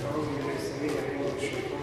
Здоров'я, миру, сім'ї, я вірю, що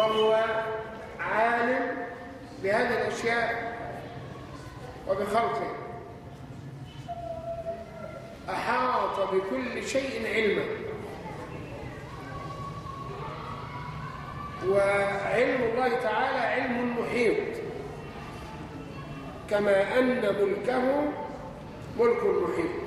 وهو عالم بهذه الأشياء وبخلقه. أحاط بكل شيء علما. وعلم الله تعالى علم محيط. كما أن ملكه ملك محيط.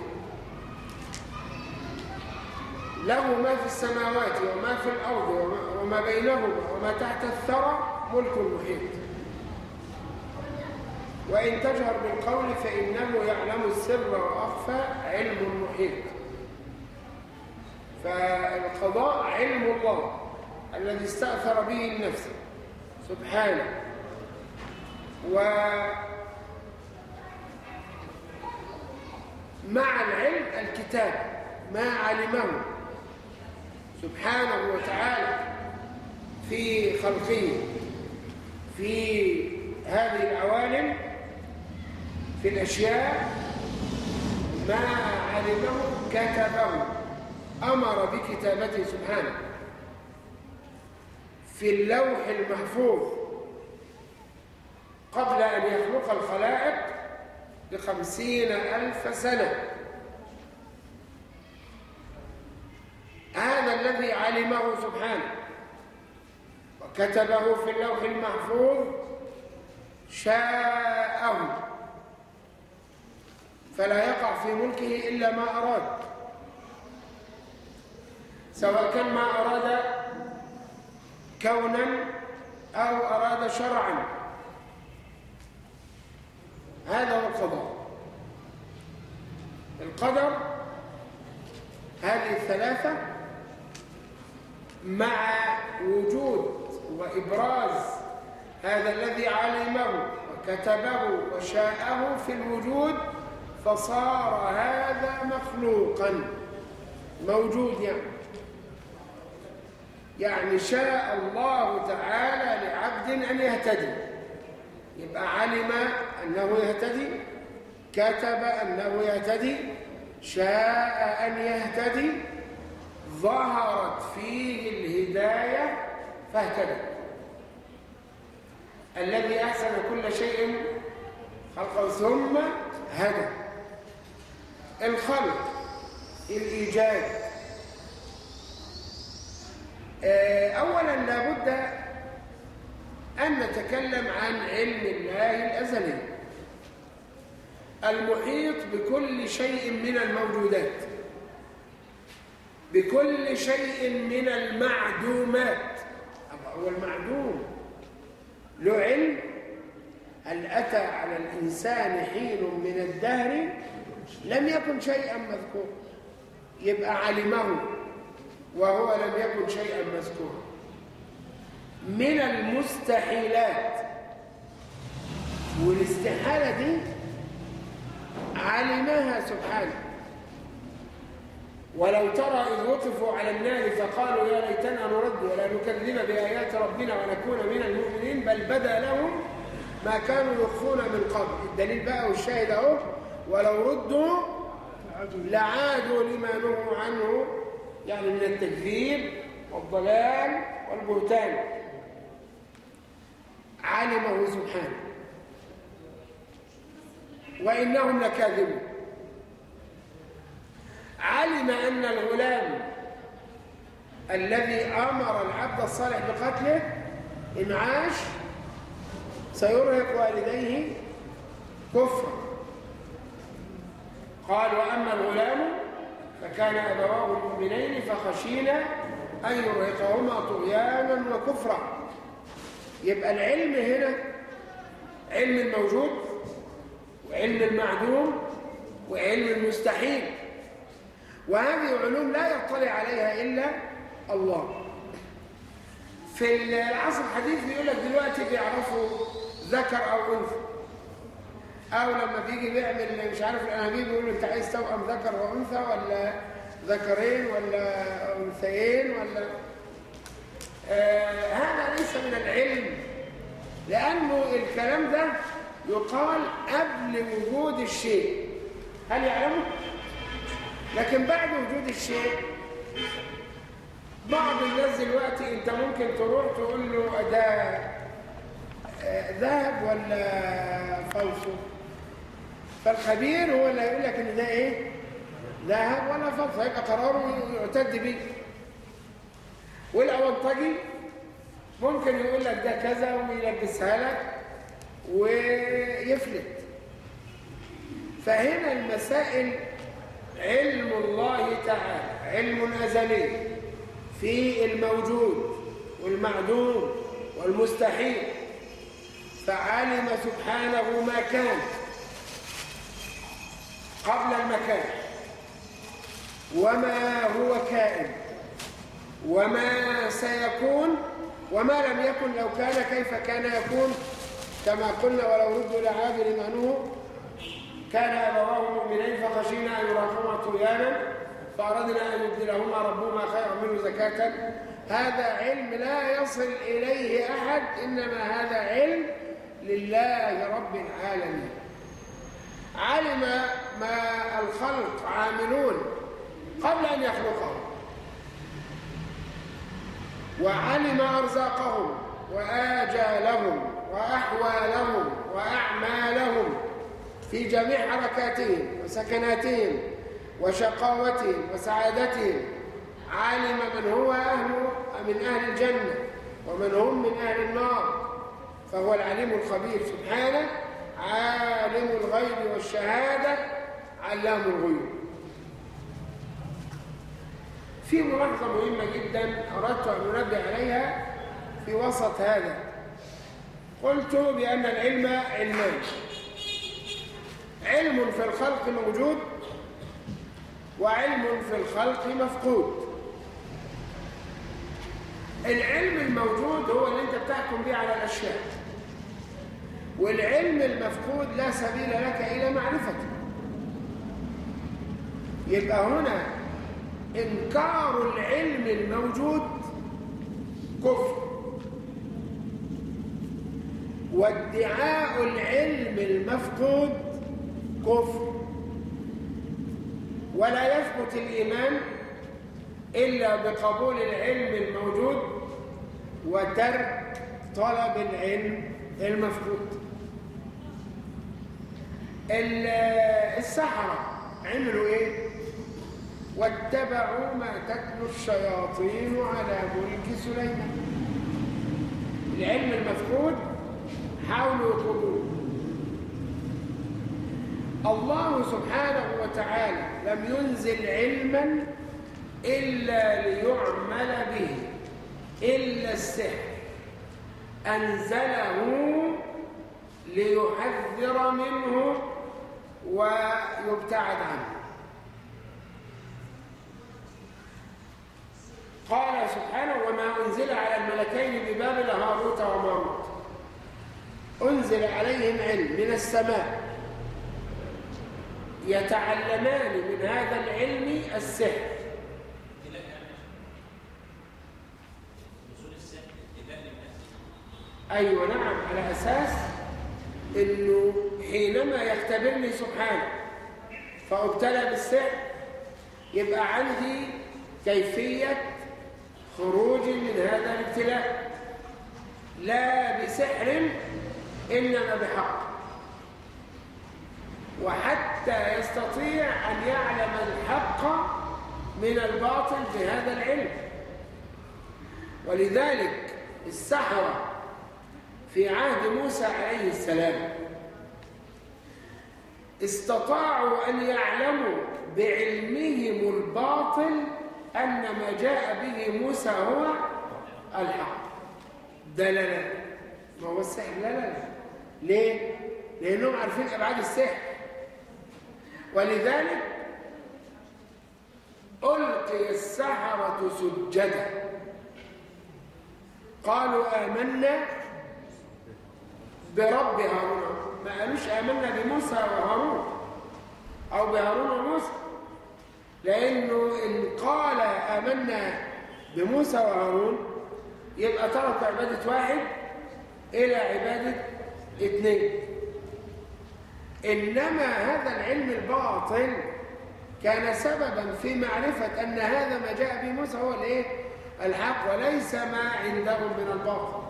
له ما في السماوات وما في الأرض وما بينهما وما تحت الثرى ملك محيط. وإن تجهر بالقول فإنه يعلم السر وأخفى علم محيط. فالقضاء علم الله الذي استأثر به النفس سبحانه. و مع العلم الكتاب ما علمه سبحانه وتعالى. في خلقه في هذه العوالم في الأشياء ما علمه كتبه أمر بكتابته سبحانه. في اللوح المحفوظ قبل أن يخلق الخلائق بخمسين ألف سنة. هذا الذي علمه سبحانه. وكتبه في اللوح المحفوظ شاءه. فلا يقع في ملكه إلا ما أراد. سواء كان ما أراد كونا أو أراد شرعا. هذا هو القضاء القدر هذه الثلاثة مع وجود وإبراز هذا الذي علمه وكتبه وشاءه في الوجود فصار هذا مخلوقا. موجود يعني. يعني شاء الله تعالى لعبد أن يهتدي. يبقى علم أنه يهتدي كتب أنه يهتدي شاء أن يهتدي ظهرت فيه الهداية فاهتدى الذي أحسن كل شيء خلقه ثم هدى. الخلق الإيجاد. أولا لابد أن نتكلم عن علم الله الأزلي. المحيط بكل شيء من الموجودات. بكل شيء من المعدومات. هو المعدوم. له علم؟ الإنسان حين من الدهر؟ لم يكن شيئا مذكورا. يبقى علمه وهو لم يكن شيئا مذكورا. من المستحيلات. والاستحالة دي علمها سبحانه. ولو ترى إذ وقفوا على النار فقالوا يا ليتنا نرد ولا نكذب بآيات ربنا ونكون من المؤمنين بل بدا لهم ما كانوا يخفون من قبل. الدليل بقى والشاهد أهو. ولو ردوا لعادوا لما نهوا عنه يعني من التكذيب والضلال والبهتان. علمه سبحانه. وإنهم لكاذبون. علم أن الغلام الذي أمر العبد الصالح بقتله إن عاش سيرهق والديه كفرا. قال وأما الغلام فكان أبواه مؤمنين فخشينا أن يرهقهما طغيانا وكفرا. يبقى العلم هنا علم الموجود وعلم المعدوم وعلم المستحيل وهذه علوم لا يطلع عليها إلا الله. في العصر الحديث بيقول لك دلوقتي بيعرفوا ذكر أو أنثى. أو لما بيجي بيعمل مش عارف الأنابيب بيقول أنت عايز توأم ذكر وأنثى ولا ذكرين ولا أنثيين ولا؟ آه هذا ليس من العلم لأنه الكلام ده يقال قبل وجود الشيء. هل يعلمه؟ لكن بعد وجود الشيء بعض الناس دلوقتي انت ممكن تروح تقول له ده ذهب ولا فوسه؟ فالخبير هو اللي هيقول لك إن ده إيه؟ ذهب ولا فوسه هيبقى قراره يعتد به والاونطجي ممكن يقول لك ده كذا ويلبسها لك ويفلت. فهنا المسائل علم الله تعالى علم أزلي في الموجود والمعدوم والمستحيل. فعلم سبحانه ما كان قبل المكان. وما هو كائن وما سيكون وما لم يكن لو كان كيف كان يكون كما قلنا ولو ردوا لعادوا لمعنوه كان أبواه مؤمنين فخشينا أن يراهما طغيانا فأردنا أن يبدلهما ربهما خيرا منه زكاة. هذا علم لا يصل إليه أحد إنما هذا علم لله رب العالمين. علم ما الخلق عاملون قبل أن يخلقهم. وعلم أرزاقهم وآجالهم وأحوالهم وأعمالهم. في جميع حركاتهم وسكناتهم وشقاوتهم وسعادتهم. علم من هو أهل من أهل الجنة ومن هم من أهل النار. فهو العليم الخبير. سبحانه عالم الغيب والشهادة علام الغيوب. في ملاحظة مهمة جدا أردت أن أنبه عليها في وسط هذا. قلت بأن العلم علمان. علم في الخلق موجود وعلم في الخلق مفقود. العلم الموجود هو اللي انت بتحكم به على الأشياء. والعلم المفقود لا سبيل لك إلى معرفته يبقى هنا إنكار العلم الموجود كفر. وادعاء العلم المفقود كفر ولا يثبت الإيمان إلا بقبول العلم الموجود وترك طلب العلم المفقود. السحرة عملوا إيه؟ واتبعوا ما تتلو الشياطين على ملك سليمان. العلم المفقود حاولوا يطلبوه الله سبحانه وتعالى لم ينزل علما إلا ليعمل به إلا السحر. أنزله ليحذر منه ويبتعد عنه. قال سبحانه وما أنزل على الملكين ببابل هاروت وماروت. أنزل عليهم علم من السماء. يتعلمان من هذا العلم السحر. أيوة نعم على أساس أنه حينما يختبرني سبحانه فأبتلى بالسحر يبقى عندي كيفية خروج من هذا الابتلاء. لا بسحر إنما بحق. وحتى يستطيع أن يعلم الحق من الباطل بهذا العلم. ولذلك السحرة في عهد موسى عليه السلام استطاعوا أن يعلموا بعلمهم الباطل أن ما جاء به موسى هو الحق. ده لا لا ما هو السحر؟ لا لا لا. ليه؟ لأنهم عارفين أبعاد السحر. ولذلك ألقي السحرة سجدا. قالوا آمنا برب هارون. ما قالوش آمنا بموسى وهارون أو بهارون وموسى. لأنه إن قال آمنا بموسى وهارون يبقى ترك عبادة واحد إلى عبادة اثنين. إنما هذا العلم الباطل كان سببا في معرفة أن هذا ما جاء به موسى هو الإيه؟ الحق وليس ما عندهم من الباطل.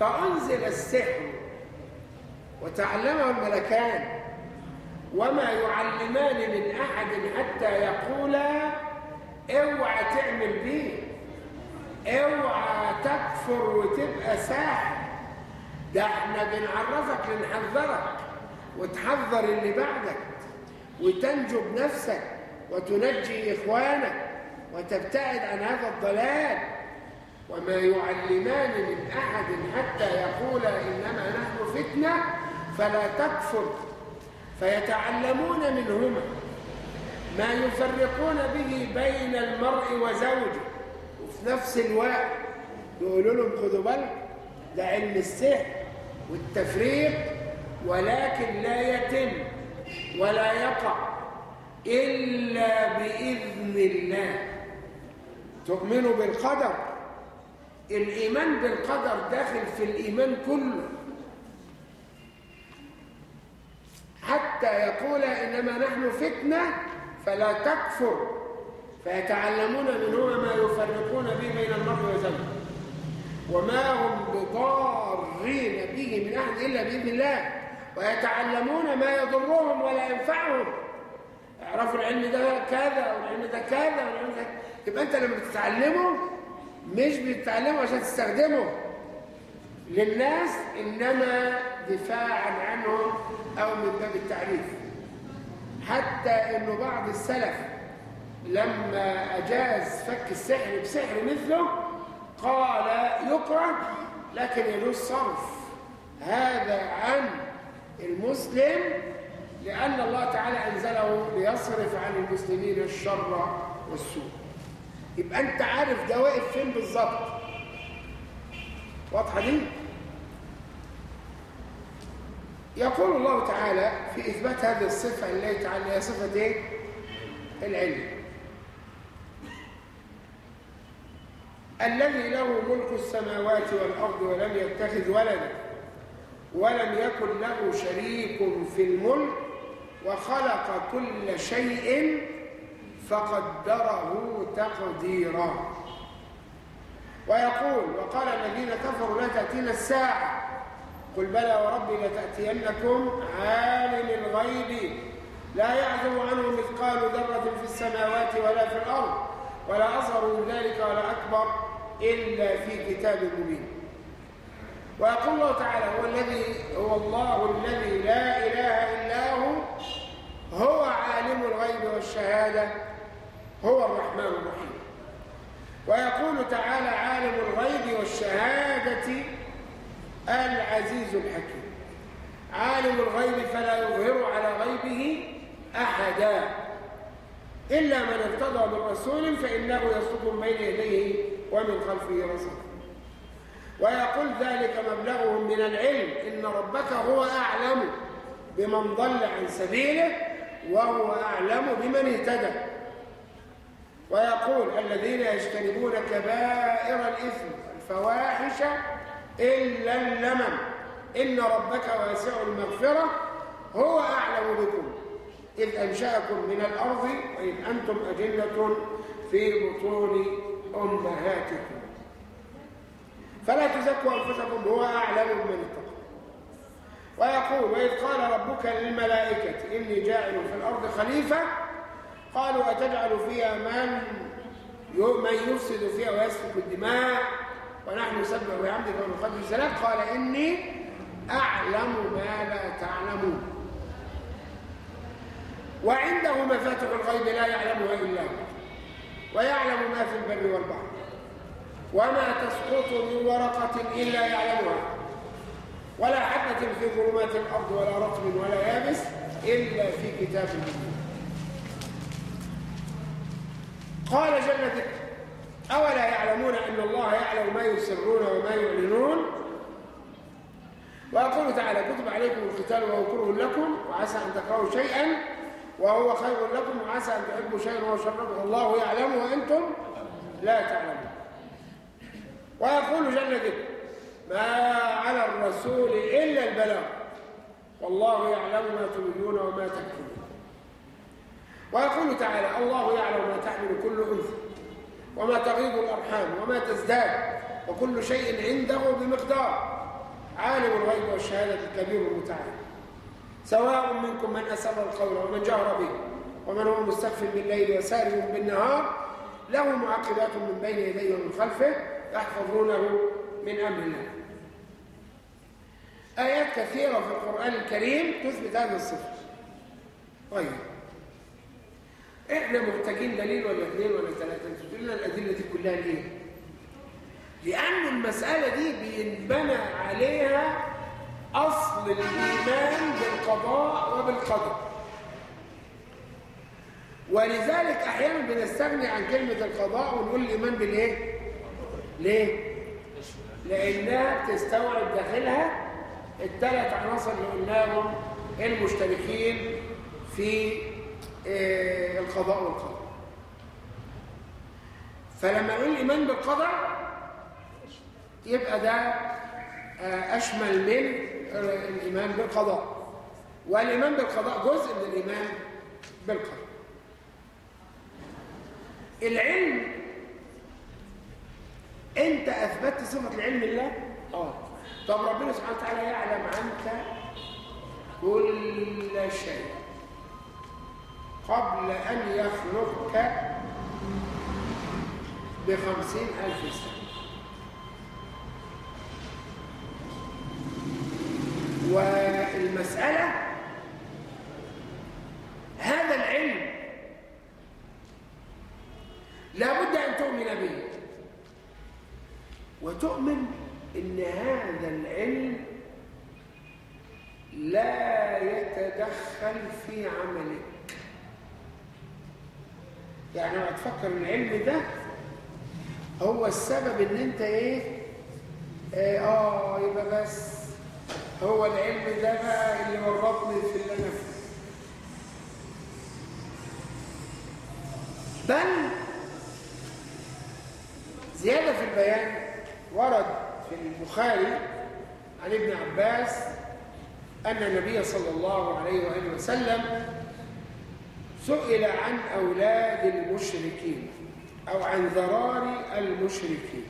فأنزل السحر وتعلمه الملكان وما يعلمان من أحد حتى يقولا اوعى تعمل بيه اوعى تكفر وتبقى ساحر. ده إحنا بنعرفك لنحذرك وتحذر اللي بعدك وتنجو بنفسك وتنجي إخوانك وتبتعد عن هذا الضلال. وما يعلمان من أحد حتى يقول إنما نحن فتنة فلا تكفر. فيتعلمون منهما ما يفرقون به بين المرء وزوجه. وفي نفس الوقت يقولوا لهم خذوا بالك ده علم السحر والتفريق ولكن لا يتم ولا يقع إلا بإذن الله. تؤمنوا بالقدر. الإيمان بالقدر داخل في الإيمان كله. حتى يقول إنما نحن فتنة فلا تكفر. فيتعلمون منهما ما يفرقون به بين المرء وزوجه. وما هم بضارين به من أحد إلا بإذن الله. ويتعلمون ما يضرهم ولا ينفعهم. يعرفوا العلم ده كذا والعلم ده كذا والعلم ده يبقى أنت لما بتتعلمه مش بتتعلمه عشان تستخدمه. للناس إنما دفاعا عنهم أو من باب التعريف. حتى إنه بعض السلف لما أجاز فك السحر بسحر مثله قال يكره لكن يجوز صرف. هذا عن المسلم لأن الله تعالى أنزله ليصرف عن المسلمين الشر والسوء يبقى أنت عارف ده واقف فين بالظبط واضحة دي؟ يقول الله تعالى في إثبات هذه الصفة التي تعالى هي صفة إيه؟ العلم الذي له ملك السماوات والأرض ولم يتخذ ولدا ولم يكن له شريك في الملك وخلق كل شيء فقدره تقديرا. ويقول وقال الذين كفروا لا تأتينا الساعة. قل بلى وربي لتأتينكم عالم الغيب. لا يعزب عنه مثقال ذرة في السماوات ولا في الأرض ولا أصغر من ذلك ولا أكبر إلا في كتاب مبين. ويقول الله تعالى هو الذي هو الله الذي لا إله إلا هو هو عالم الغيب والشهادة هو الرحمن الرحيم. ويقول تعالى عالم الغيب والشهادة العزيز الحكيم. عالم الغيب فلا يظهر على غيبه أحدا. إلا من ارتضى من رسول فإنه يصدق من بين يديه ومن خلفه رسول ويقول ذلك مبلغهم من العلم إن ربك هو أعلم بمن ضل عن سبيله وهو أعلم بمن اهتدى. ويقول الذين يجتنبون كبائر الإثم الفواحش إلا اللمم إن ربك واسع المغفرة هو أعلم بكم. إذ أنشأكم من الأرض وإذ أنتم أجنة في بطون أمهاتكم. فلا تزكوا أنفسكم هو أعلم بمن اتقى ويقول وإذ قال ربك للملائكة إني جاعل في الأرض خليفة قالوا أتجعل فيها من من يفسد فيها ويسفك الدماء؟ ونحن نسبح بحمدك ونقدس لك. قال إني أعلم ما لا تعلمون. وعنده مفاتح الغيب لا يعلمها إلا هو ويعلم ما في البر والبحر. وما تسقط من ورقة إلا يعلمها. ولا حبة في ظلمات الأرض ولا رطب ولا يابس إلا في كتاب مبين. قال جل ذكر أولا يعلمون أن الله يعلم ما يسرون وما يعلنون؟ ويقول تعالى كتب عليكم القتال وهو كره لكم وعسى أن تكرهوا شيئا وهو خير لكم وعسى أن تحبوا شيئا وهو شر. لكم الله يعلم وأنتم لا تعلمون. ويقول جل ذكر ما على الرسول إلا البلاغ والله يعلم ما تبدون وما تكتمون ويقول تعالى الله يعلم ما تحمل كل أنثى وما تغيض الأرحام وما تزداد وكل شيء عنده بمقدار. عالم الغيب والشهادة الكبير المتعال. سواء منكم من أسر القول ومن جهر به ومن هو مستخف بالليل وسارب بالنهار له معقبات من بين يديه ومن خلفه يحفظونه من أمر الله آيات كثيرة في القرآن الكريم تثبت هذه الصفة. طيب. إحنا محتاجين دليل ولا اثنين ولا ثلاثة؟ أنتوا تقول لنا الأدلة دي كلها ليه؟ لأن المسألة دي بينبنى عليها أصل الإيمان بالقضاء وبالقدر. ولذلك أحيانا بنستغني عن كلمة القضاء ونقول الإيمان بالإيه؟ ليه؟ لأنها بتستوعب داخلها الثلاث عناصر اللي قلناهم المشتركين في آه، القضاء والقدر. فلما نقول الإيمان بالقدر يبقى ده آه، أشمل من الإيمان بالقضاء. والإيمان بالقضاء جزء من الإيمان بالقدر. العلم انت اثبتت صفة العلم لله؟ آه. طب ربنا سبحانه وتعالى يعلم عنك كل شيء قبل أن يخلقك بخمسين ألف سنة. والمسألة هذا العلم لابد أن تؤمن به. وتؤمن إن هذا العلم لا يتدخل في عملك. يعني لما تفكر العلم ده هو السبب إن أنت إيه؟ آه, يبقى بس هو العلم ده بقى اللي ورطني في اللي أنا بل زيادة في البيان ورد في البخاري عن ابن عباس أن النبي صلى الله عليه وآله وسلم سئل عن أولاد المشركين أو عن ذرار المشركين.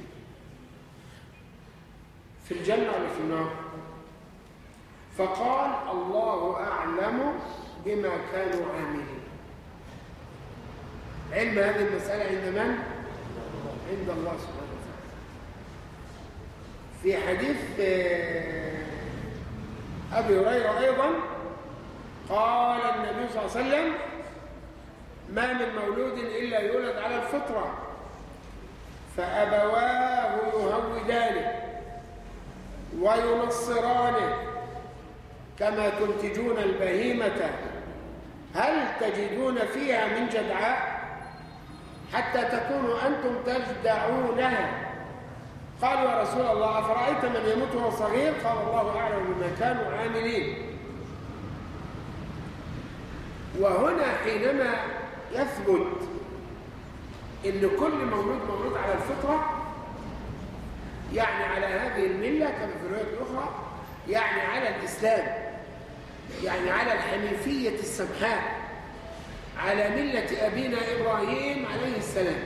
في الجنة ولا في النار؟ فقال الله أعلم بما كانوا عاملين. علم هذه المسألة عند من؟ عند الله سبحانه في حديث أبي هريرة أيضا قال النبي صلى الله عليه وسلم ما من مولود إلا يولد على الفطرة فأبواه يهودانه وينصرانه كما تنتجون البهيمة. هل تجدون فيها من جدعاء؟ حتى تكونوا أنتم تجدعونها. قالوا يا رسول الله أفرأيت من يموت وهو صغير؟ قال الله أعلم بما كانوا عاملين. وهنا حينما يثبت إن كل مولود مولود على الفطرة يعني على هذه الملة كما في الرواية الأخرى يعني على الإسلام يعني على الحنيفية السمحاء على ملة أبينا إبراهيم عليه السلام.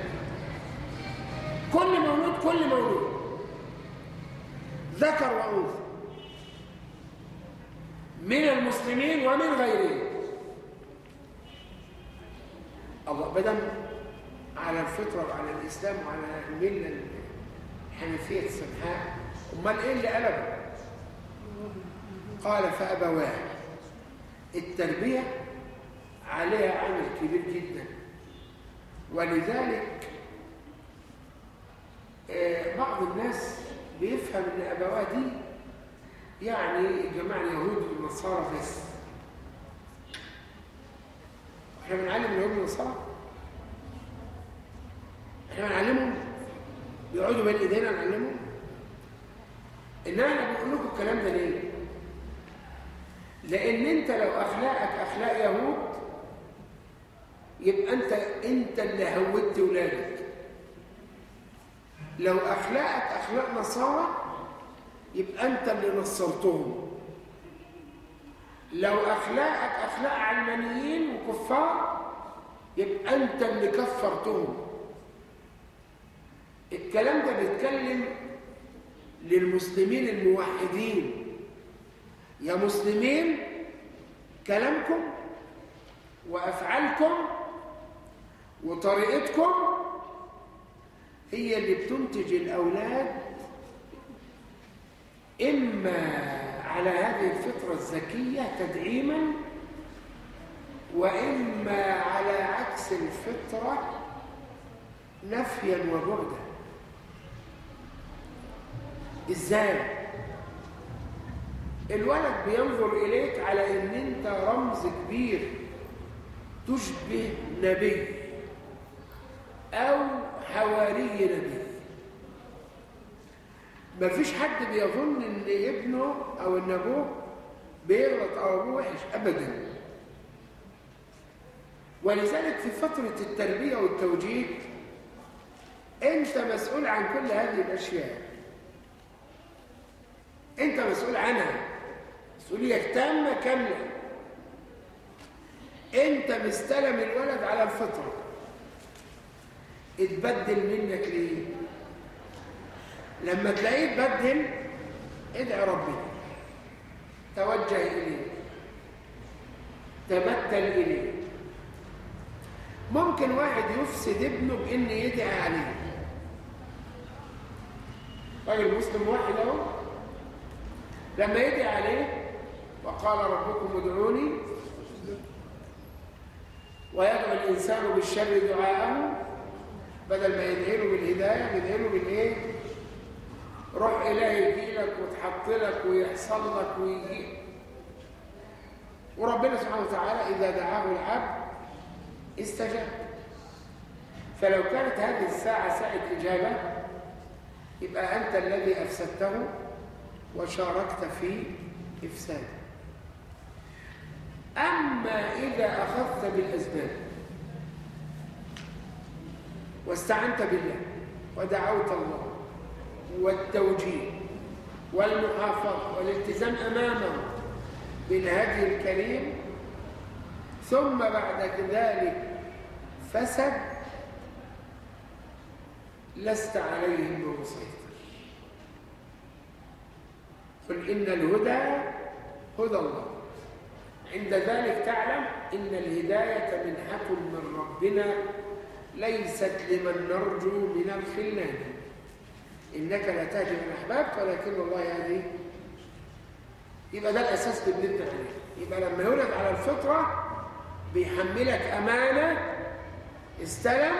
كل مولود كل مولود. ذكر وأنثى من المسلمين ومن غيرهم. الله بدم على الفطرة وعلى الإسلام وعلى الملة الحنفية السمحاء أمال إيه اللي قلبه؟ قال فأبواه التربية عليها عمل كبير جدا. ولذلك آه، بعض الناس بيفهم إن ابواه دي يعني جماعة اليهود والنصارى بس. إحنا بنعلم اليهود والنصارى؟ إحنا بنعلمهم؟ بيقعدوا بين إيدينا نعلمهم؟ إنما أنا بقول لكم الكلام ده ليه؟ لأن أنت لو أخلاقك أخلاق يهود يبقى انت أنت اللي هودت ولادك. لو أخلاقك أخلاق نصارى يبقى أنت اللي نصرتهم. لو أخلاقك أخلاق علمانيين وكفار يبقى أنت اللي كفرتهم. الكلام ده بيتكلم للمسلمين الموحدين. يا مسلمين كلامكم وأفعالكم وطريقتكم هي اللي بتنتج الأولاد إما على هذه الفطرة الذكيه تدعيما وإما على عكس الفطرة نفيا وبعدا. إزاي؟ الولد بينظر إليك على إن أنت رمز كبير تشبه نبي أو حواري نبي مفيش حد بيظن إن ابنه أو إن أبوه بيغلط أو أبوه وحش ابدا. ولذلك في فترة التربية والتوجيه أنت مسؤول عن كل هذه الأشياء. أنت مسؤول عنها. مسؤولية تامة كاملة. أنت مستلم الولد على الفطرة. اتبدل منك ليه؟ لما تلاقيه اتبدل ادعي ربنا توجه إليه. تبتل إليه. ممكن واحد يفسد ابنه بان يدعي عليه. راجل مسلم واحد أهو. لما يدعي عليه وقال ربكم ادعوني ويدعو الإنسان بالشر دعاءه بدل ما يدعي له بالهداية يدعي له بالإيه؟ روح إلهي يجي لك وتحط لك ويحصل لك ويجي. وربنا سبحانه وتعالى إذا دعاه العبد استجاب. فلو كانت هذه الساعة ساعة إجابة يبقى أنت الذي أفسدته وشاركت في إفساده. أما إذا أخذت بالأسباب واستعنت بالله ودعوت الله والتوجيه والمحافظة والالتزام أمامه بالهدي الكريم. ثم بعد ذلك فسد لست عليهم بمسيطر. قل إن الهدى هدى الله. عند ذلك تعلم إن الهداية منحة من ربنا ليست لمن نرجو من الخلان. إنك لا تهدي من أحبابك ولكن الله يهدي يبقى ده الأساس اللي بنبني عليه يبقى لما يولد على الفطرة بيحملك أمانة استلم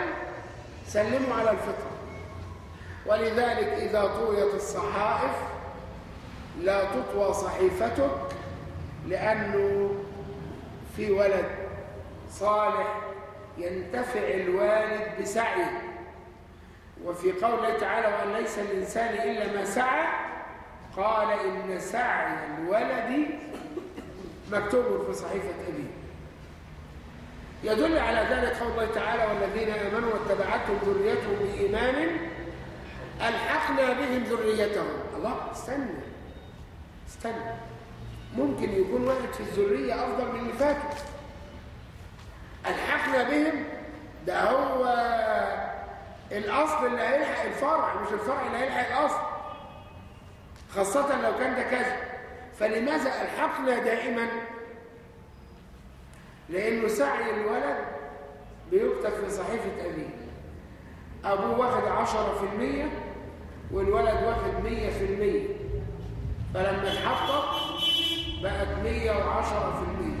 سلمه على الفطرة. ولذلك إذا طويت الصحائف لا تطوى صحيفتك لأنه في ولد صالح ينتفع الوالد بسعيه. وفي قوله تعالى وأن ليس الإنسان إلا ما سعى. قال إن سعي الولد مكتوب في صحيفة أبيه. يدل على ذلك قول الله تعالى والذين آمنوا واتبعتهم ذريتهم بإيمان ألحقنا بهم ذريتهم. الله استنى استنى. ممكن يكون واحد في الذرية أفضل من اللي فاتوا. ألحقنا بهم ده هو الأصل اللي هيلحق الفرع مش الفرع اللي هيلحق الأصل. خاصة لو كان ده كذا فلماذا ألحقنا دائما؟ لأنه سعي الولد بيكتب في صحيفة أبيه. أبوه واخد عشرة في المية والولد واخد مية في المية. فلما اتحطت بقت مية وعشرة في المية.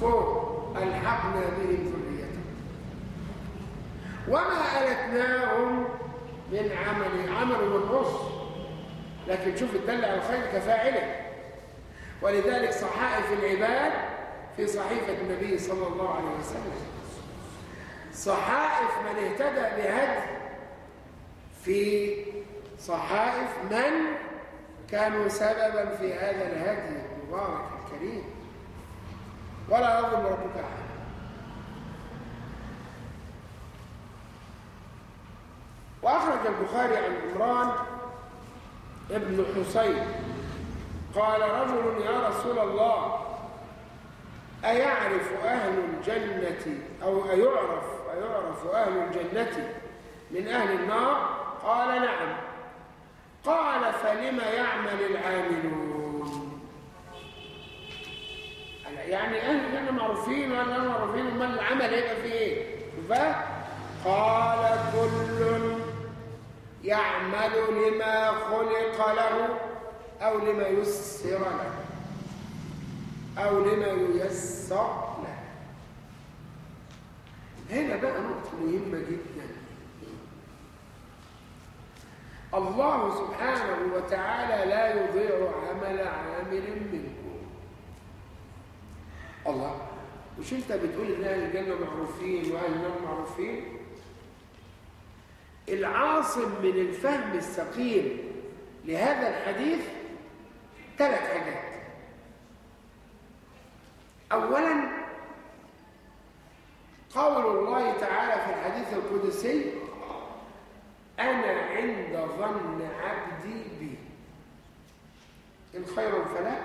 فوق. ألحقنا بهم ذريتهم. وما ألتناهم من عمل عمل من نص لكن شوف الدل على الخير كفاعله. ولذلك صحائف العباد في صحيفة النبي صلى الله عليه وسلم. صحائف من اهتدى بهدي في صحائف من كانوا سببا في هذا الهدي المبارك الكريم. ولا يظلم ربك أحد. وأخرج البخاري عن عمران ابن حسين قال رجل يا رسول الله أيعرف أهل الجنة أو أيعرف أيعرف أهل الجنة من أهل النار؟ قال نعم. قال فلم يعمل العاملون؟ يعني أهل الجنة معروفين النار معروفين ما العمل هيبقى فيه إيه؟ فقال كل يعمل لما خلق له أو لما يسر له أو لما ييسر له. هنا بقى نقطة مهمة جدا. الله سبحانه وتعالى لا يضيع عمل عامل منكم الله. مش أنت بتقول إن أهل الجنة معروفين وأهل النار معروفين؟ العاصم من الفهم السقيم لهذا الحديث ثلاث حاجات. اولا قول الله تعالى في الحديث القدسي أنا عند ظن عبدي بي. إن خيرا فلا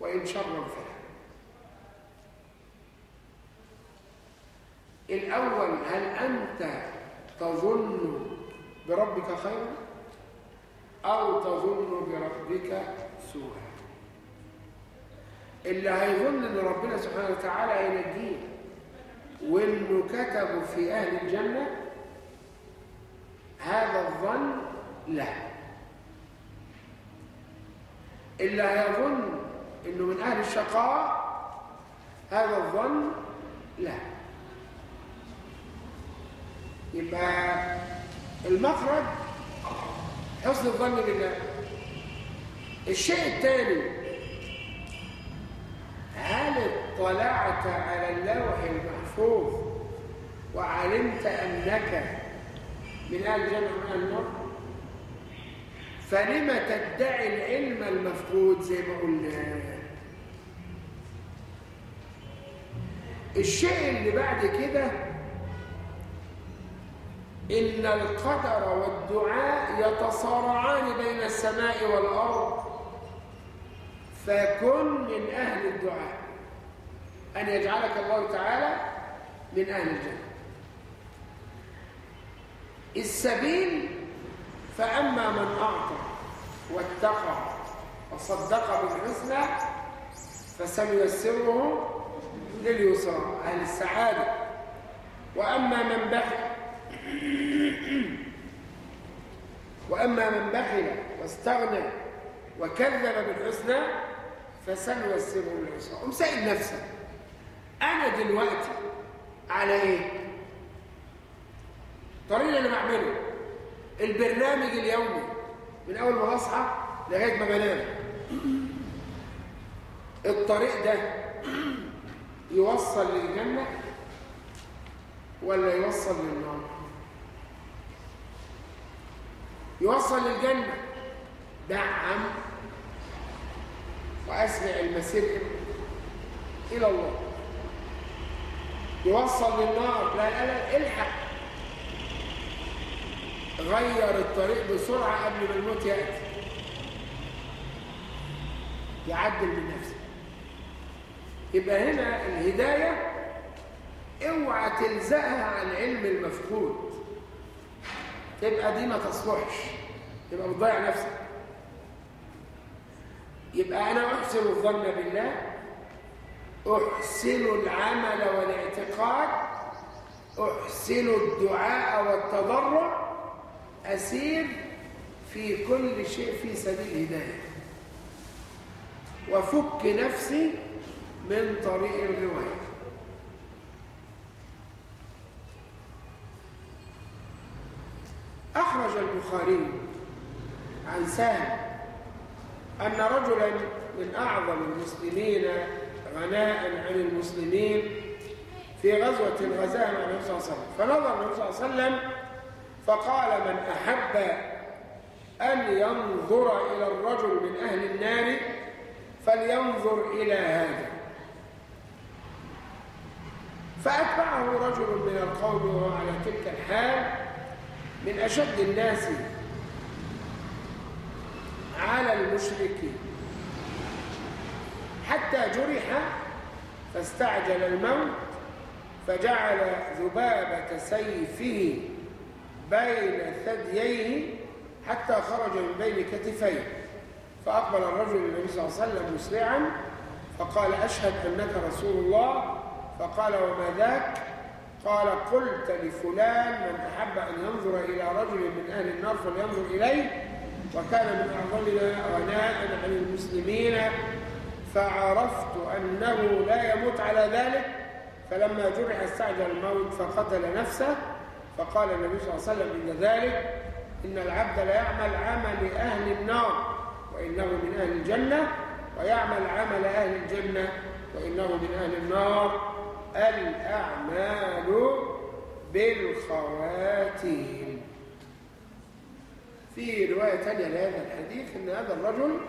وإن شرا فلا الأول هل أنت تظن بربك خيرا أو تظن بربك سوءا؟ اللي هيظن إن ربنا سبحانه وتعالى هينجيه وإنه كتبه في أهل الجنة هذا الظن لا. اللي هيظن إنه من أهل الشقاء هذا الظن لا. يبقى المخرج حسن الظن بالله. الشيء الثاني هل اطلعت على اللوح المحفوظ وعلمت أنك من أهل الجنة ومن النار؟ فلم تدعي العلم المفقود زي ما قلنا؟ الشيء اللي بعد كده إن القدر والدعاء يتصارعان بين السماء والأرض. فكن من أهل الدعاء. أن يجعلك الله تعالى من أهل الجنة. السبيل فأما من أعطى واتقى وصدق بالحسنى فسنيسره لليسرى. أهل السعادة. وأما من بخل وأما من بخل واستغنى وكذب بالحسنى فسنيسره لليسرى قم سائل نفسك أنا دلوقتي على إيه؟ الطريق اللي بعمله. البرنامج اليومي من أول ما بصحى لغاية ما بنام. الطريق ده يوصل للجنة ولا يوصل للنار؟ يوصل للجنة. دعم واسرع المسير إلى الله. يوصل للنار. لا لا لا الحق. غير الطريق بسرعة قبل ما الموت يأتي. يعدل من نفسه. يبقى هنا الهداية اوعى تلزقها عن علم المفقود. تبقى دي ما تصلحش. تبقى بتضيع نفسك. يبقى أنا أحسن الظن بالله. أحسن العمل والاعتقاد. أحسن الدعاء والتضرع. أسير في كل شيء في سبيل الهداية. وفك نفسي من طريق الغواية أخرج البخاري عن سهل أن رجلا من أعظم المسلمين غناء عن المسلمين في غزوة غزاها مع النبي صلى الله عليه وسلم. فنظر النبي صلى الله عليه وسلم فقال من أحب أن ينظر إلى الرجل من أهل النار فلينظر إلى هذا. فأتبعه رجل من القوم وهو على تلك الحال من أشد الناس على المشركين حتى جرح فاستعجل الموت فجعل ذبابة سيفه بين ثدييه حتى خرج من بين كتفيه. فأقبل الرجل النبي صلى الله عليه وسلم مسرعا فقال أشهد أنك رسول الله. فقال وما ذاك؟ قال قلت لفلان من أحب أن ينظر إلى رجل من أهل النار فلينظر إليه وكان من أعظمنا غناء عن المسلمين فعرفت أنه لا يموت على ذلك. فلما جرح استعجل الموت فقتل نفسه. فقال النبي صلى الله عليه وسلم عند ذلك إن العبد لا يعمل عمل أهل النار وإنه من أهل الجنة. ويعمل عمل أهل الجنة وإنه من أهل النار. الأعمال بالخواتيم. في رواية ثانية لهذا الحديث أن هذا الرجل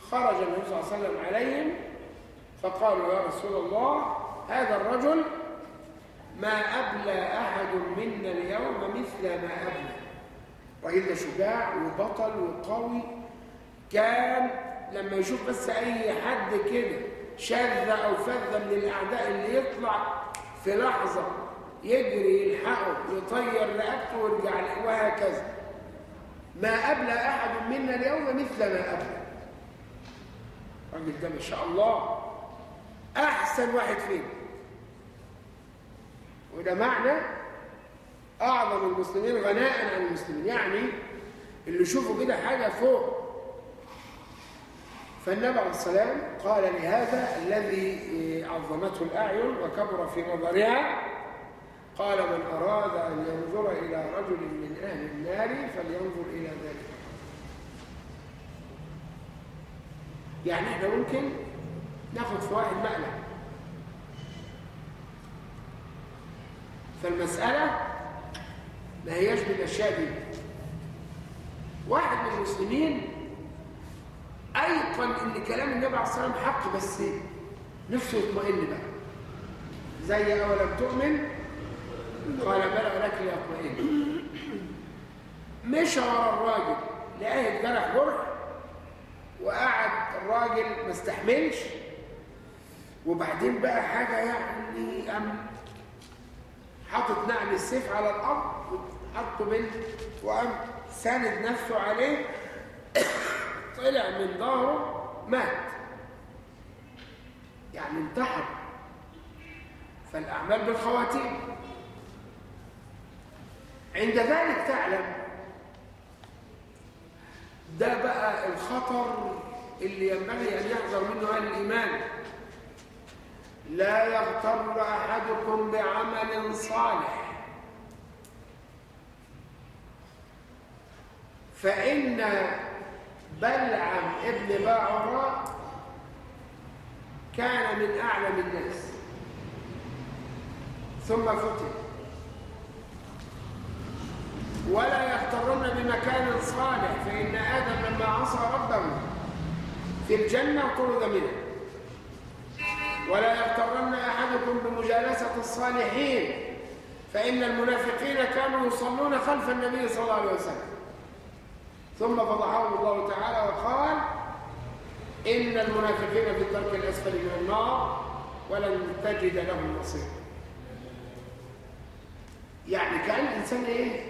خرج النبي صلى الله عليه وسلم عليهم فقالوا يا رسول الله هذا الرجل ما أبلى أحد منا اليوم مثل ما أبلى. راجل شجاع وبطل وقوي كان لما يشوف بس أي حد كده شاذ أو فذ من الأعداء اللي يطلع في لحظة يجري يلحقه يطير رقبته ويرجع وهكذا. ما أبلى أحد منا اليوم مثل ما أبلى الراجل ده ما شاء الله أحسن واحد فينا. وده معنى أعظم المسلمين غناء عن المسلمين. يعني اللي يشوفوا كده حاجة فوق. فالنبي عليه السلام قال لهذا الذي عظمته الأعين وكبر في نظرها قال من أراد أن ينظر إلى رجل من أهل النار فلينظر إلى ذلك. يعني إحنا ممكن ناخد فوائد مقلب فالمسألة ما هياش بالأشياء دي. واحد من المسلمين أيقن إن كلام النبي عليه الصلاة والسلام حق بس نفسه يطمئن بقى. زي أولم تؤمن قال بلى ولكن يطمئن. مشى ورا الراجل لقاه اتجرح جرح وقعد الراجل ما استحملش. وبعدين بقى حاجة يعني أم حاطط نعل السيف على الأرض وحطه بين وقام ساند نفسه عليه. طلع من ظهره مات. يعني انتحر. فالأعمال بالخواتيم. عند ذلك تعلم ده بقى الخطر اللي ينبغي أن يحذر منه أهل الإيمان. لا يغتر أحدكم بعمل صالح. فإن بلعم ابن باعوراء كان من أعلم الناس. ثم فتن ولا يغترن بمكان صالح فإن آدم لما عصى ربه في الجنة طرد منه. ولا يغترن أحدكم بمجالسة الصالحين فإن المنافقين كانوا يصلون خلف النبي صلى الله عليه وسلم. ثم فضحهم الله تعالى وقال إن المنافقين في الدرك الأسفل من النار ولن تجد لهم نصيرا. يعني كأن الإنسان إيه؟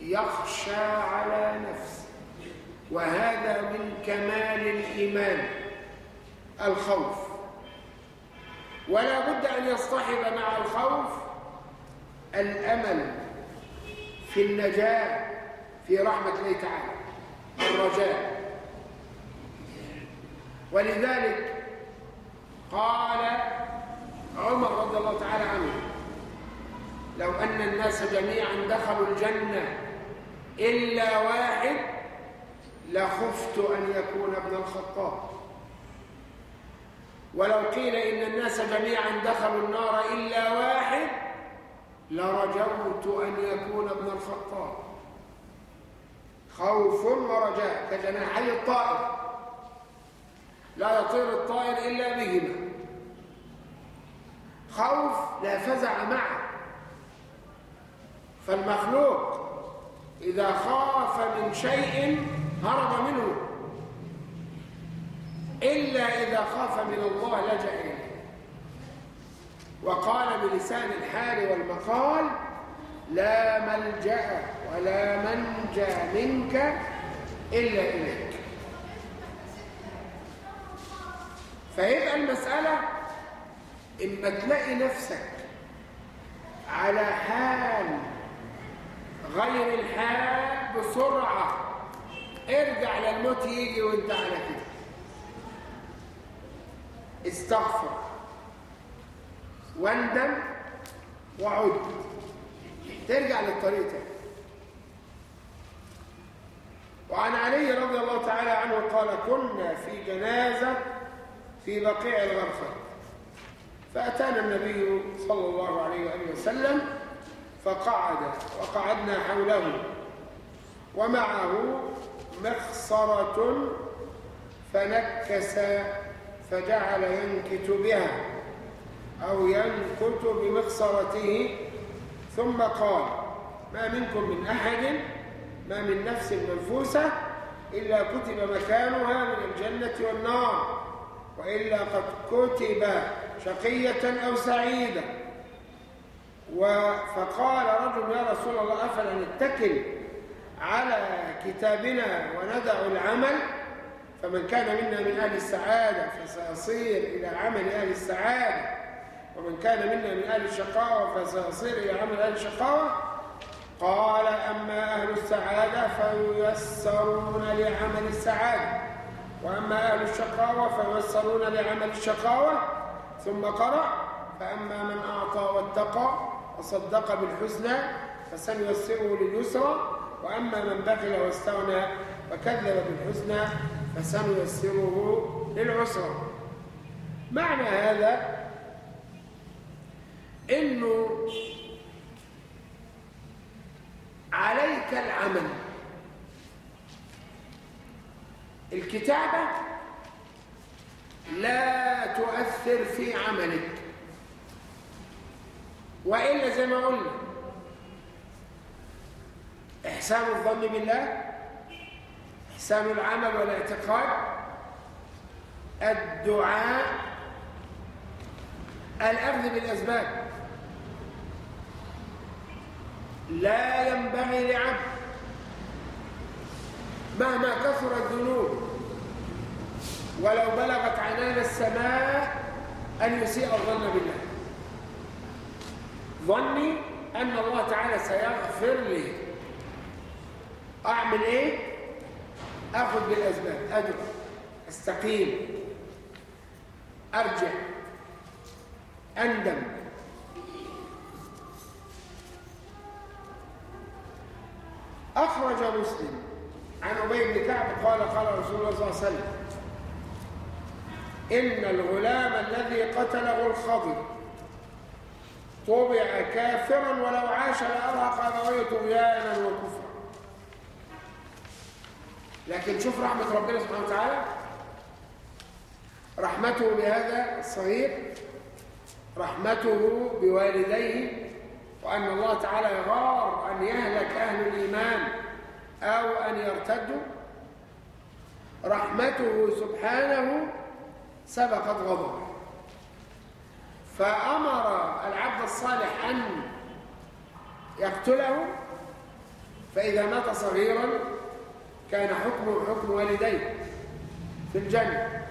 يخشى على نفسه. وهذا من كمال الإيمان الخوف. ولا بد أن يصطحب مع الخوف الأمل في النجاة في رحمة الله تعالى. الرجاء ولذلك قال عمر رضي الله تعالى عنه لو أن الناس جميعا دخلوا الجنة إلا واحد لخفت أن يكون ابن الخطاب. ولو قيل إن الناس جميعا دخلوا النار إلا واحد لرجوت أن يكون ابن الخطاب. خوف ورجاء كجناحي الطائر. لا يطير الطائر إلا بهما. خوف لا فزع معه. فالمخلوق إذا خاف من شيء هرب منه. إلا إذا خاف من الله لجأ إليه. وقال بلسان الحال والمقال لا ملجأ. ولا منجى منك إلا إليك. فيبقى المسألة إما تلاقي نفسك على حال غير الحال بسرعة ارجع للموت يجي وانت على كده. استغفر واندم وعد. ترجع للطريق تاني. وعن علي رضي الله تعالى عنه قال كنا في جنازة في بقيع الغرفة. فأتانا النبي صلى الله عليه وآله وسلم فقعد وقعدنا حوله. ومعه مخصرة فنكس فجعل ينكت بها أو ينكت بمخصرته. ثم قال ما منكم من أحد ما من نفس منفوسة إلا كتب مكانها من الجنة والنار وإلا قد كتب شقية أو سعيدة. فقال رجل يا رسول الله أفلا نتكل على كتابنا وندع العمل؟ فمن كان منا من أهل السعادة فسيصير إلى عمل أهل السعادة ومن كان منا من أهل الشقاوة فسيصير إلى عمل أهل الشقاوة؟ قال أما أهل السعادة فييسرون لعمل السعادة وأما أهل الشقاوة فييسرون لعمل الشقاوة ثم قرأ فأما من أعطى واتقى وصدق بالحسنى فسنيسره لليسرى وأما من بخل واستغنى وكذب بالحسنى فسنيسره للعسرى. معنى هذا إنه عليك العمل. الكتابة لا تؤثر في عملك. وإلا زي ما قلنا إحسان الظن بالله إحسان العمل والاعتقاد الدعاء الأخذ بالأسباب. لا ينبغي لعبد مهما كثرت الذنوب ولو بلغت عنان السماء أن يسيء الظن بالله. ظني أن الله تعالى سيغفر لي. أعمل إيه؟ أخذ بالأسباب. أدعو أستقيم. أرجع. أندم. أخرج مسلم عن أبي بن كعب قال قال رسول الله صلى الله عليه وسلم إن الغلام الذي قتله الخضر طبع كافرا ولو عاش لأرهق أبويه طغيانا وكفرا. لكن شوف رحمة ربنا سبحانه وتعالى. رحمته بهذا الصغير رحمته بوالديه وأن الله تعالى يغار أن يهلك أهل الإيمان أو أن يرتدوا. رحمته سبحانه سبقت غضبه. فأمر العبد الصالح أن يقتله فإذا مات صغيرا كان حكمه حكم والديه في الجنة.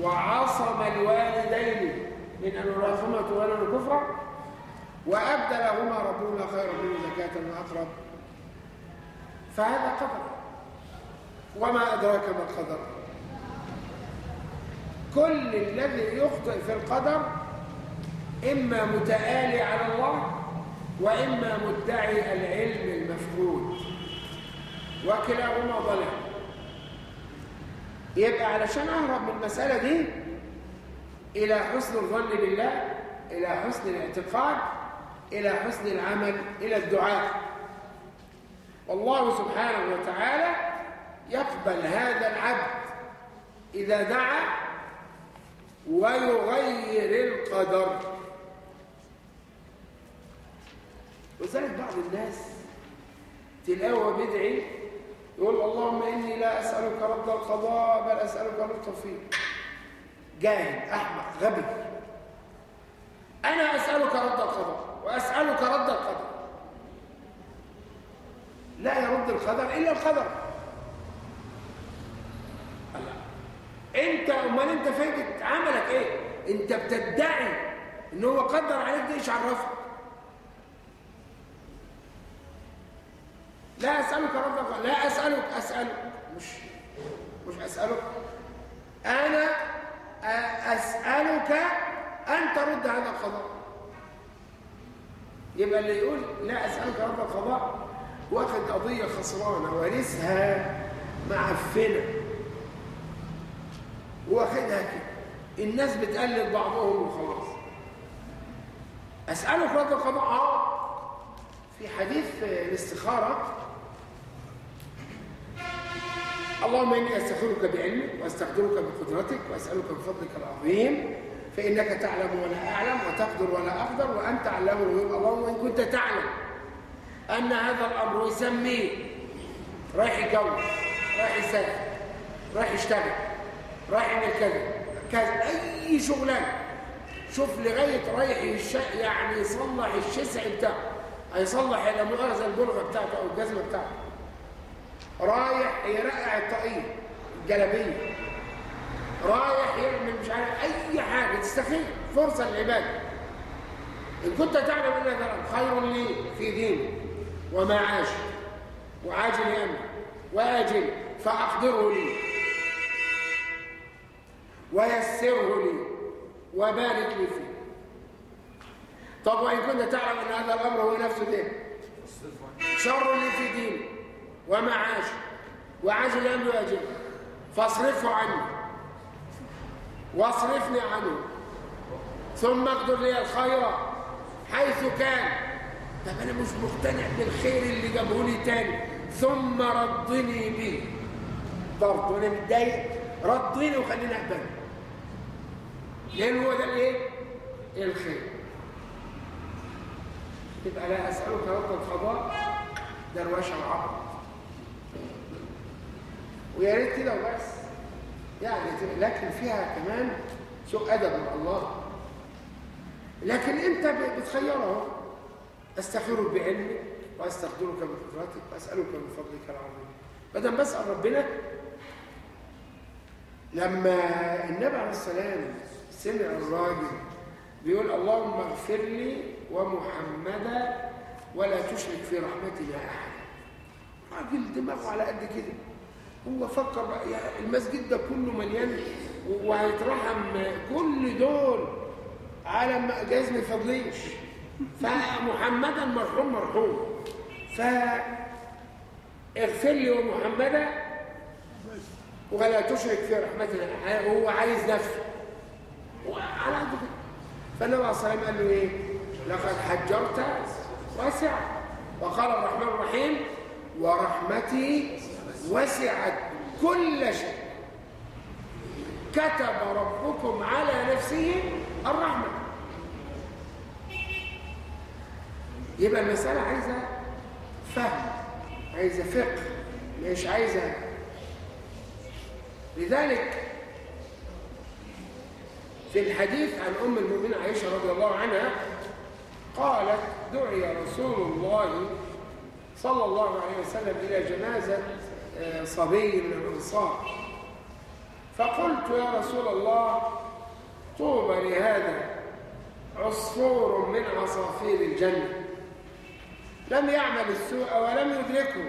وعصم الوالدين من أن يراهما طغيانا كفرا وأبدلهما ربهما خيرا منه زكاة وأقرب. فهذا قدر. وما أدراك ما القدر. كل الذي يخطئ في القدر إما متآلي على الله وإما مدعي العلم المفقود. وكلاهما ضلال. يبقى علشان أهرب من المسألة دي إلى حسن الظن بالله إلى حسن الاعتقاد إلى حسن العمل إلى الدعاء. والله سبحانه وتعالى يقبل هذا العبد إذا دعا ويغير القدر. وذلك بعض الناس تلاقوا بدعي يقول اللهم إني لا أسألك رد القضاء بل أسألك لطف فيه جاهل أحمق غبي. أنا أسألك رد القضاء. وأسألك رد القدر. لا يرد القدر إلا القدر. أنت أمال أنت فايدة عملك إيه؟ أنت بتدعي إن هو قدر عليك دي إيش عرفك. لا أسألك ربك لا أسألك أسألك. مش مش أسألك. أنا أسألك أن ترد هذا القضاء يبقى اللي يقول لا أسألك رب القضاء واخد قضية خسرانة وارثها معفنه واخدها كده. الناس بتقلد بعضهم وخلاص. أسألك رد القضاء آه. في حديث الاستخارة اللهم إني استغفرك بعلمك وأستقدرك بقدرتك وأسألك من فضلك العظيم. فإنك تعلم ولا أعلم وتقدر ولا أقدر وأنت علام الغيوب اللهم إن كنت تعلم أن هذا الأمر يسميه رايح يتجوز رايح يسافر رايح يشتغل رايح يعمل كذا كذا أي شغلانه شوف لغاية رايح يش... يعني يصلح الشسع بتاعه هيصلح إلى مؤاخذة البلغة بتاعته أو الجزمة بتاعته. رايح يرقع الطاقيه الجلابية. رايح يعمل مش عارف أي حاجة تستخير فرصة للعباده إن كنت تعلم أن هذا خير لي في ديني ومعاشي وعاجل امري وآجل فأقدره لي ويسره لي وبارك لي فيه. طب وإن كنت تعلم أن هذا الأمر هو نفسه ده شر لي في ديني ومعاشي وعاجل أمري وأجل فاصرفه عني. واصرفني عنه. ثم أقدر لي الخير حيث كان. طب أنا مش مقتنع بالخير اللي جابه لي تاني. ثم ردني به. برضه أنا متضايق. ردني وخليني أقبله لأن هو ده الايه؟ الخير. تبقى لا أسألك رد القضاء. دروشة وعبط ويا ريت كده وبس. يعني لكن فيها كمان سوء أدب مع الله. لكن أنت بتخيره. استغفرك بعلمك واستقدرك بقدرتك وأسألك من فضلك العظيم. بدل بسأل ربنا لما النبي عليه السلام سمع الراجل بيقول اللهم اغفر لي ومحمدا ولا تشرك في رحمتنا احدا راجل دماغه على قد كده. هو فكر المسجد ده كله مليان وهيترحم كل دول على ما جايز ما يفضليش. فمحمدا مرحوم مرحوم. ف اغفر لي ومحمدا ولا تشرك في رحمتنا هو عايز نفسه. على قد كده. فالنبي عليه الصلاة والسلام قال له إيه؟ لقد حجرت واسع وقال الرحمن الرحيم ورحمتي وسعت كل شيء. كتب ربكم على نفسه الرحمة. يبقى المسألة عايزة فهم عايزة فقه مش عايزة لذلك في الحديث عن أم المؤمنين عائشة رضي الله عنها قالت دعي رسول الله صلى الله عليه وسلم إلى جنازة صبي من الأنصار. فقلت يا رسول الله طوبى لهذا عصفور من عصافير الجنة. لم يعمل السوء ولم يدركه.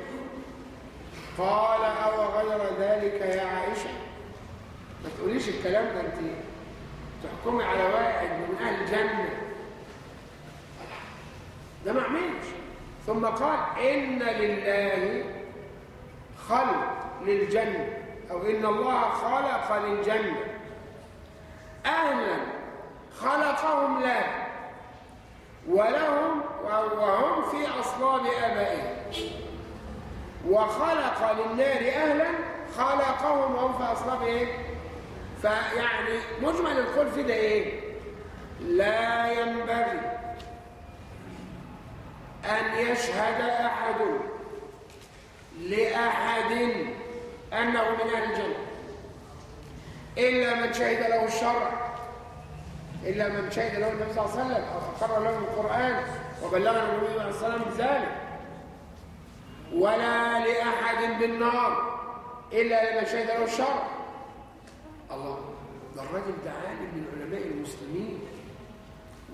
قال أو غير ذلك يا عائشة؟ ما تقوليش الكلام ده انت تحكمي على واحد من أهل الجنة. ده ما عملش. ثم قال إن لله خلق للجنة أو إن الله خلق للجنة أهلا خلقهم له ولهم وهم في أصلاب آبائهم وخلق للنار أهلا خلقهم وهم في أصلاب إيه؟ فيعني مجمل القول في ده إيه؟ لا ينبغي أن يشهد أحد لأحد أنه من أهل الجنة. إلا من شهد له الشرع. إلا من شهد له النبي صلى الله عليه وسلم أو له القرآن وبلغنا النبي صلى الله عليه وسلم بذلك ولا لأحد بالنار إلا لمن شهد له الشرع. الله ده الراجل ده عالم من علماء المسلمين.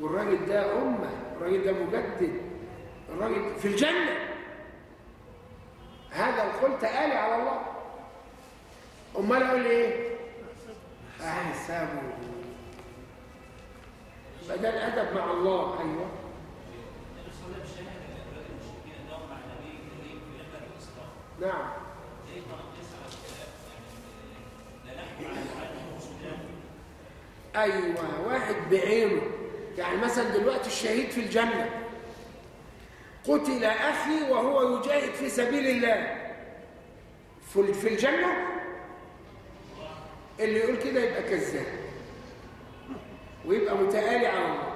والراجل ده أمة الراجل ده مجدد. الراجل في الجنة. هذا القول تآلي على الله. أمال أقول إيه؟ أحسبه. بدل أدب مع الله. أيوه. نعم. أيوه. واحد بعينه. يعني مثلا دلوقتي الشهيد في الجنة. قتل أخي وهو يجاهد في سبيل الله. في الجنة؟ اللي يقول كده يبقى كذاب. ويبقى متآلي على الله.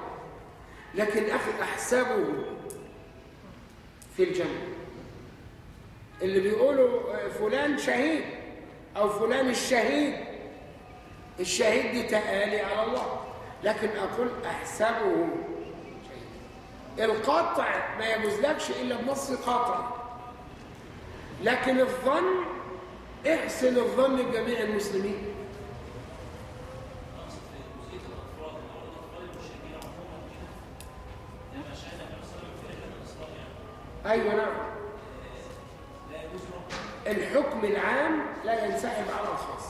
لكن أخي أحسبه في الجنة. اللي بيقولوا فلان شهيد أو فلان الشهيد. الشهيد دي تآلي على الله. لكن أقول شهيد القطع ما يجوزلكش إلا بنص قطع. لكن الظن احسن الظن بجميع المسلمين. أيوة نعم. الحكم العام لا ينسحب على الخاص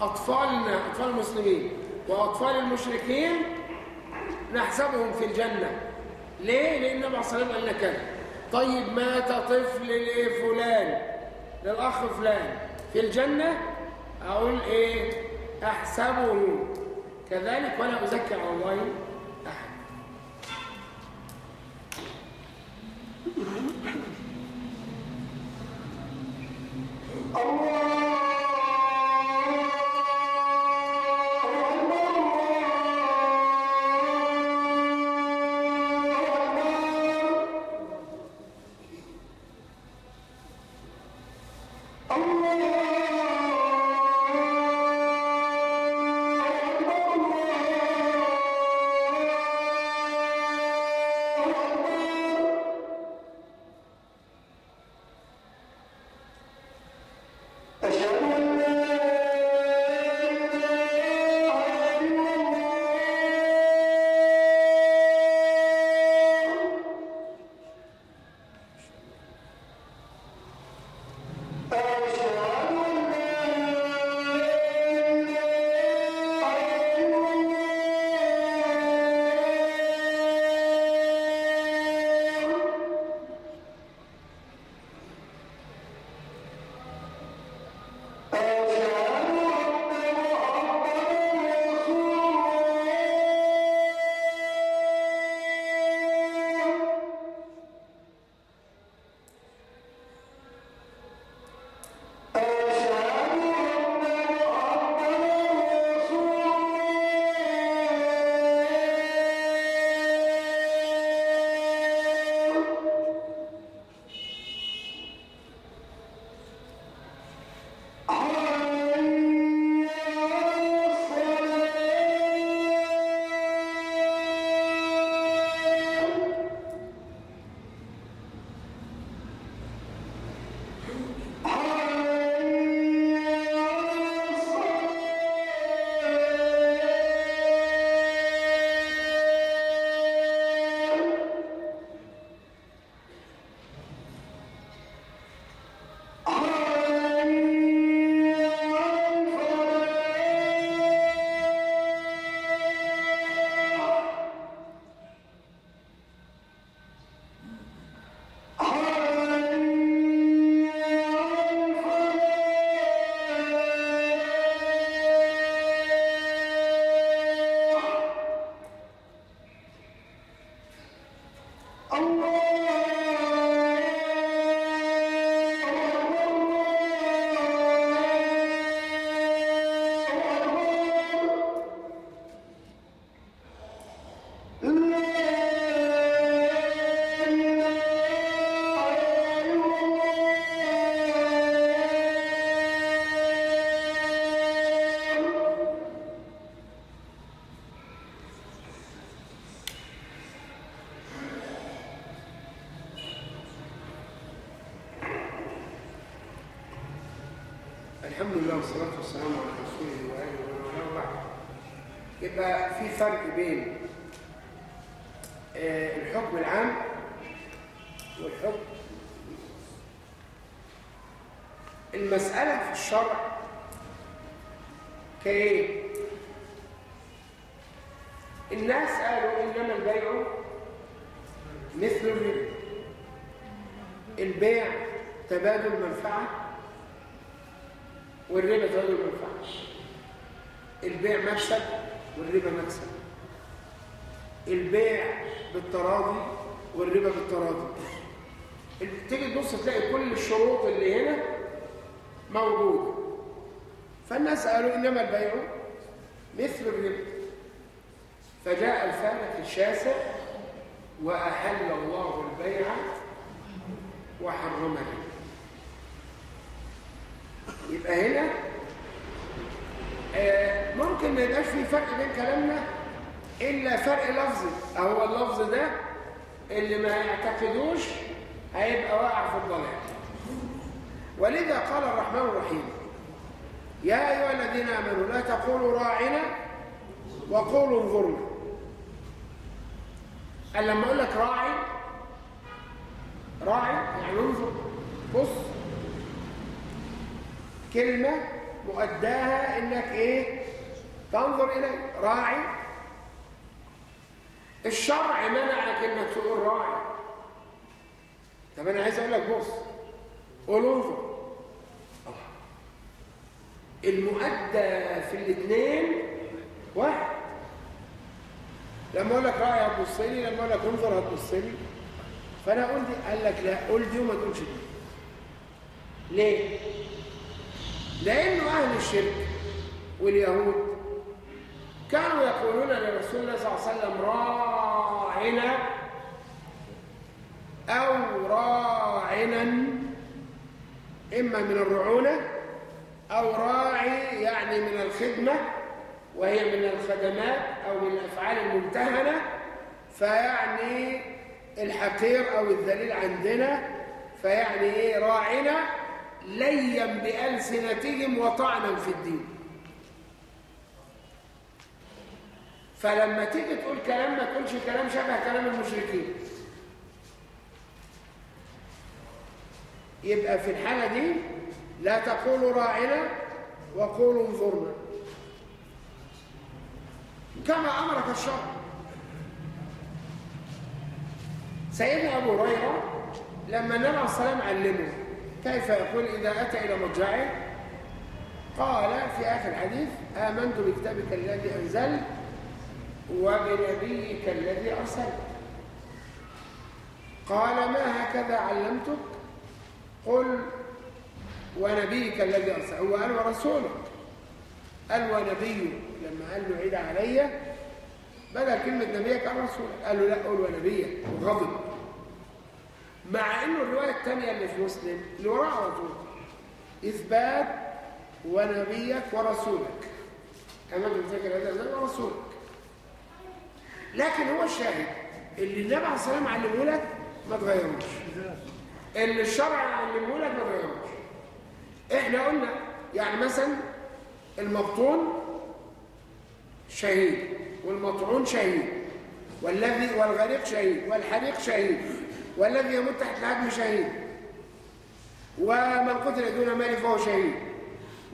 أطفالنا أطفال المسلمين وأطفال المشركين نحسبهم في الجنة. ليه؟ لأن النبي الله عليه وسلم قال كده طيب مات طفل لفلان للأخ فلان. في الجنة؟ أقول إيه؟ أحسبه. كذلك ولا أزكي على الله أشهد الحمد لله والصلاة والسلام على ومن والاه بعد يبقى في فرق بين آه، الحكم العام والحكم المسألة في الشرع كإيه؟ الناس قالوا إنما البيع مثل الربا. البيع تبادل منفعة. والربا تبادل منفعة البيع مكسب والربا مكسب. البيع بالتراضي والربا بالتراضي. تيجي تبص تلاقي كل الشروط اللي هنا موجودة. فالناس قالوا إنما البيع مثل الربا. فجاء الفارق الشاسع وأحل الله البيع وحرم الربا يبقى هنا. آه ممكن ما يبقاش في فرق بين كلامنا إلا فرق لفظي. أهو اللفظ ده اللي ما يعتقدوش هيبقى واقع في الضلال. ولذا قال الرحمن الرحيم يا أيها الذين آمنوا لا تقولوا راعنا وقولوا انظرنا. قال لما أقول لك راعي راعي يعني انظر بص. كلمة مؤداها إنك إيه؟ تنظر اليه راعي. الشرع منعك إنك تقول راعي. طب أنا عايز أقول لك بص قول انظر. المؤدى في الاثنين واحد. لما أقول لك راعي هتبص لي لما أقول لك انظر هتبص لي فأنا قلت قال لك لا قول دي وما تقولش دي. ليه؟ لأنه أهل الشرك واليهود كانوا يقولون لرسول الله صلى الله عليه وسلم راعنا أو راعنا إما من الرعونة أو راعي يعني من الخدمة وهي من الخدمات أو من الأفعال الممتهنة فيعني الحقير أو الذليل عندنا فيعني إيه راعنا ليا بألسنتهم وطعنا في الدين. فلما تيجي تقول كلام ما تقولش كلام شبه كلام المشركين. يبقى في الحالة دي لا تقولوا راعنا وقولوا انظرنا. كما أمرك الشرع سيدنا أبو هريرة لما النبي عليه الصلاة والسلام علمه. كيف يقول إذا أتى إلى مضجعه قال في آخر الحديث آمنت بكتابك الذي أنزل وبنبيك الذي أرسلت. قال ما هكذا علمتك؟ قل ونبيك الذي أرسل هو قال ورسولك. قال ونبيك لما قال له عيد علي. بدل كلمة نبيك قال رسولك. قال له لا قل ونبيك. وغضب مع إنه الرواية الثانية اللي في مسلم اللي وراها على طول. إثبات ونبيك ورسولك. كما تذكر هذا؟ ورسولك. لكن هو الشاهد اللي النبي عليه الصلاه والسلام علمه لك ما تغيروش اللي الشرع علمه لك ما تغيروش إحنا قلنا يعني مثلا المبطون شهيد والمطعون شهيد والذي والغريق شهيد والحريق شهيد. والذي يموت تحت الهدم شهيد. ومن قتل دون مال فهو شهيد.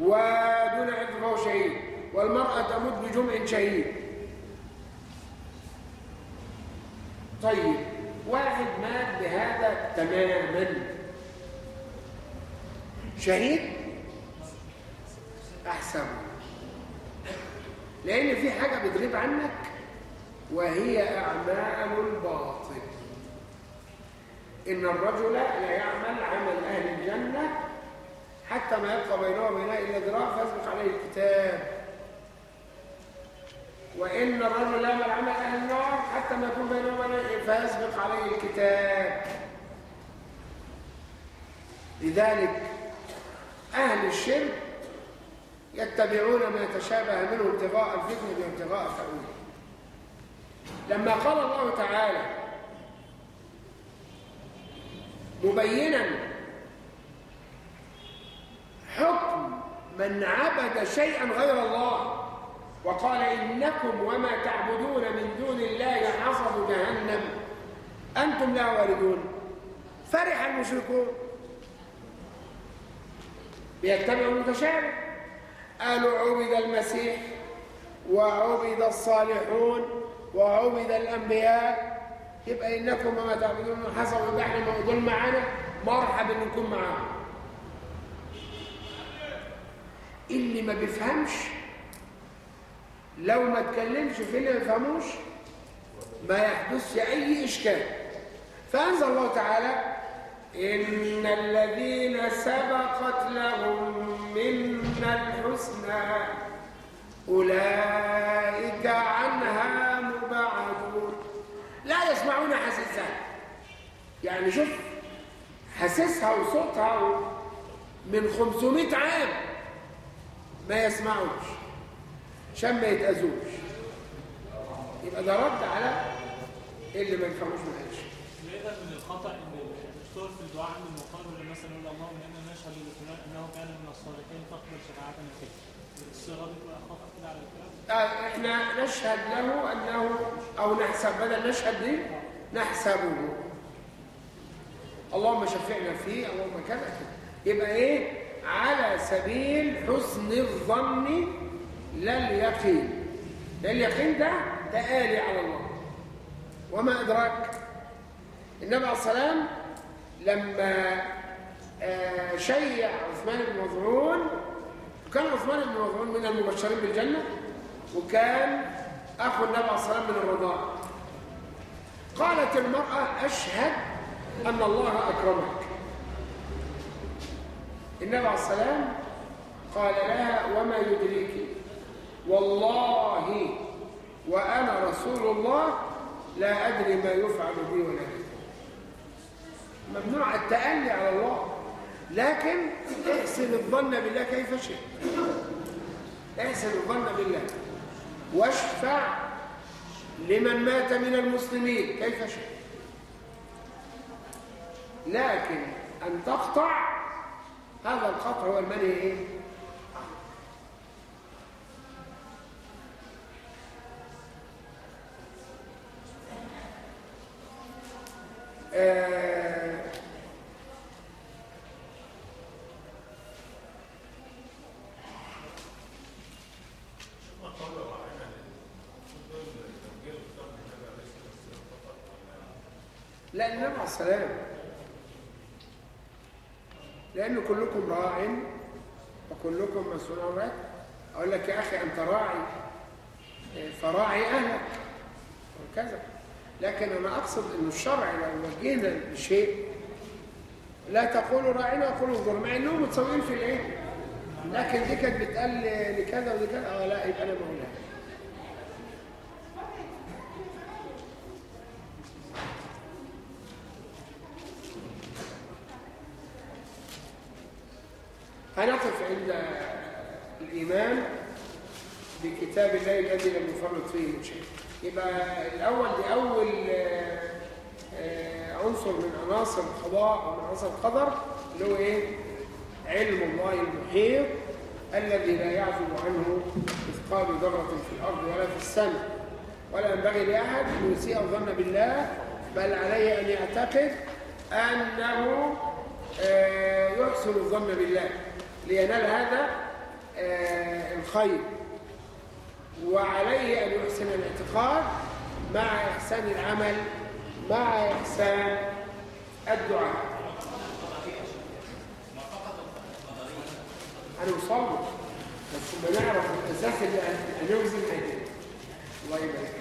ودون عرض فهو شهيد. والمرأة تموت بجمع شهيد. طيب واحد مات بهذا تماما. شهيد؟ أحسن. لأن في حاجة بتغيب عنك وهي أعمال الباطل. إن الرجل لا يعمل عمل أهل الجنة حتى ما يبقى بينه وبينها إلا ذراع فيسبق عليه الكتاب. وإن الرجل لا يعمل عمل أهل النار حتى ما يكون بينه وبينها فيسبق عليه الكتاب. لذلك أهل الشرك يتبعون ما تشابه منه ابتغاء الفتنة وابتغاء تأويله لما قال الله تعالى مبينا. حكم من عبد شيئا غير الله وقال إنكم وما تعبدون من دون الله حصب جهنم. أنتم لا واردون. فرح المشركون. بيتبعوا المتشابه. قالوا عبد المسيح وعبد الصالحون وعبد الأنبياء يبقى إنكم وما تعبدون من حصب يبقى إحنا موجودين معانا مرحبا نكون معاهم اللي ما بيفهمش لو ما تكلمش في اللي ما يفهموش ما يحدث أي إشكال. فأنزل الله تعالى إن الذين سبقت لهم منا الحسنى أولئك عنها يسمعون حسسها يعني شوف حسسها وصوتها من 500 عام ما يسمعوش عشان ما يتأذوش. يبقى ده رد على اللي ما يفهموش من إيش لقيت من الخطأ إن الدكتور في الدعاء عند المقابل مثلا يقول اللهم أنا نشهد لفلان إنه كان من الصالحين فاقبل شفاعتنا فيه الصيغه دي تبقى خطأ كده على الكلام. آه إحنا نشهد له أنه أو نحسب بدل نشهد دي نحسبه. اللهم شفعنا فيه اللهم كذا كذا يبقى إيه؟ على سبيل حسن الظن لا اليقين لا اليقين ده تآلي على الله. وما أدراك؟ النبي عليه السلام لما آه شيع عثمان بن مظعون وكان عثمان بن مظعون من المبشرين بالجنة وكان أخو النبي عليه السلام من الرضاعة قالت المرأة أشهد أن الله أكرمك. النبي عليه السلام قال لها وما يدريك. والله وأنا رسول الله لا أدري ما يفعل بي ولا بي ممنوع التأني على الله. لكن احسن الظن بالله كيف شئت. احسن الظن بالله. واشفع لمن مات من المسلمين. كيف شئت؟ لكن أن تقطع هذا القطع هو المنهي إيه؟ آه لا النبي عليه السلام لأن كلكم راع وكلكم مسؤول عن رعيته أقول لك يا أخي أنت راعي فراعي أهلك وكذا لكن أنا أقصد أن الشرع لو وجهنا لشيء لا تقولوا راعينا وقولوا انظر مع أنهم متساويين في الإيه لكن دي كانت بتقال لكذا ودي آه لا يبقى أنا ما أقولها هنقف عند الإيمان بكتاب الله الذي من شيء يبقى الأول دي أول عنصر من عناصر القضاء ومن عناصر القدر اللي هو إيه؟ علم الله المحيط الذي لا يعزب عنه مثقال ذرة في الأرض ولا في السماء. ولا ينبغي لأحد أن يسيء الظن بالله بل عليه أن يعتقد أنه يحسن الظن بالله. لينال هذا الخير. وعليه أن يحسن الاعتقاد مع إحسان العمل مع إحسان الدعاء. هنوصل بس ما نعرف الأساس اللي هنوزن عليه الله يبارك.